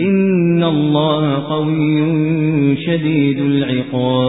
إن الله قوي شديد العقاب